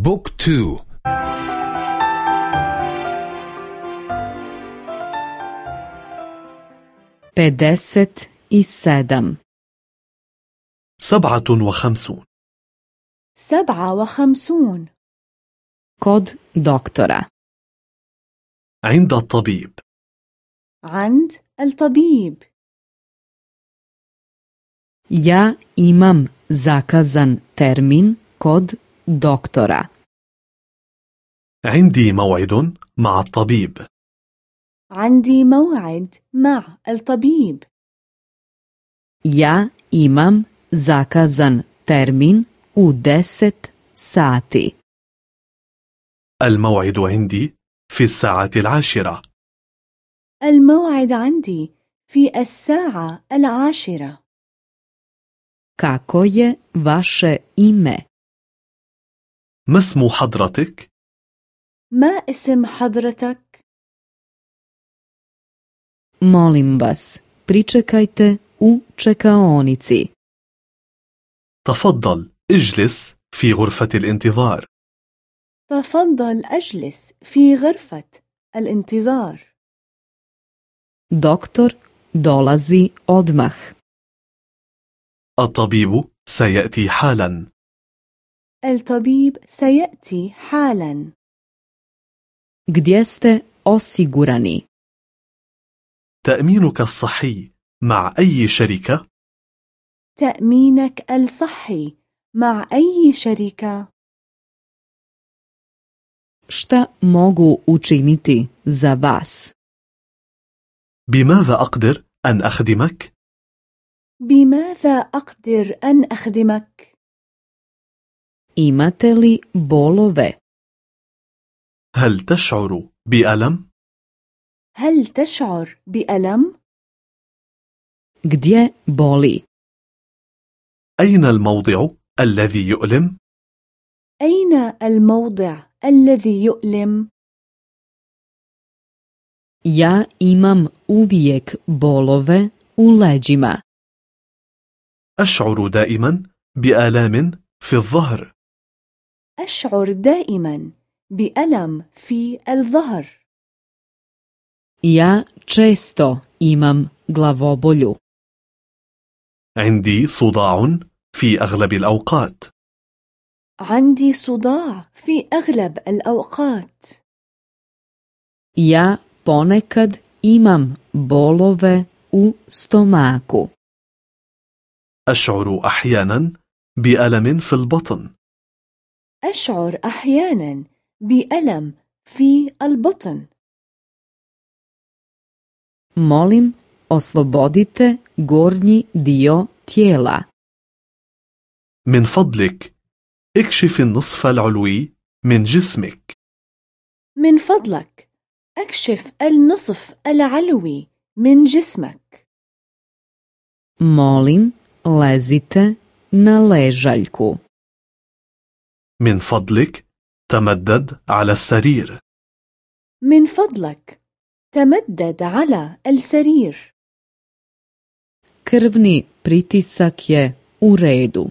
book two. pedeset i sedam سبعة وخمسون. سبعة وخمسون. Kod doktorice عند الطبيب. عند الطبيب. يا إمام زاكزن تيرمين كود doktora. عندي موعد مع الطبيب. عندي موعد مع الطبيب. ja imam zakazan termin u 10 sati الموعد عندي في الساعة العاشرة. الموعد عندي في الساعة العاشرة. Kako je vaše ime? ما اسم حضرتك؟ ما اسم حضرتك؟ molim vas pričekajte u čekaonici. تفضل اجلس في غرفة الانتظار. تفضل أجلس في غرفة الانتظار. Doktor dolazi odmah. الطبيب سيأتي حالا. الطبيب سيأتي حالا gdje ste osigurani تأمينك الصحي مع أي شركة؟ تأمينك الصحي مع أي شركة؟ šta mogu učiniti za vas بماذا أقدر أن أخدمك؟ بماذا أقدر أن أخدمك؟ Imate li bolove هل تشعر بألم؟ هل تشعر بألم؟ gdje boli أين الموضع الذي يؤلم؟ أين الموضع الذي يؤلم؟ ja imam uvijek bolove u leđima أشعر دائما بآلام في الظهر أشعر دائما بألم في الظهر. Ja često imam glavobolju عندي صداع في أغلب الأوقات. عندي صداع في أغلب الأوقات. Ja ponekad imam bolove u stomaku. أشعر أحيانا بألم في البطن. أشعر أحيانا بألم في البطن. Molim oslobodite gornji dio tijela. من فضلك اكشف النصف العلوي من جسمك. من فضلك أكشف النصف العلوي من جسمك. Molim lezite na ležaljku. من فضلك تمدد على السرير. من فضلك تمدد على السرير. Krvni pritisak je u redu.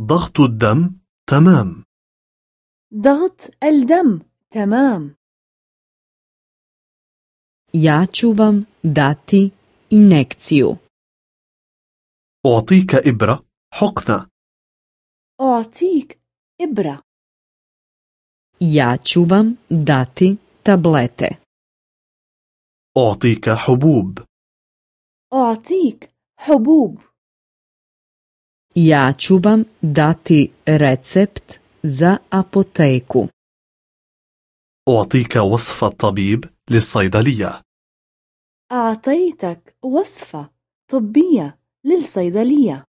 ضغط الدم تمام ضغط الدم تمام ja ću vam dati injekciju أعطيك إبرة حقنة أعطيك إبرة. Ja ću vam dati tablete. أعطيك حبوب. أعطيك حبوب. Ja ću vam dati recept za apoteku. أعطيك وصف الطبيب للصيدلية. أعطيتك وصفة طبية للصيدلية.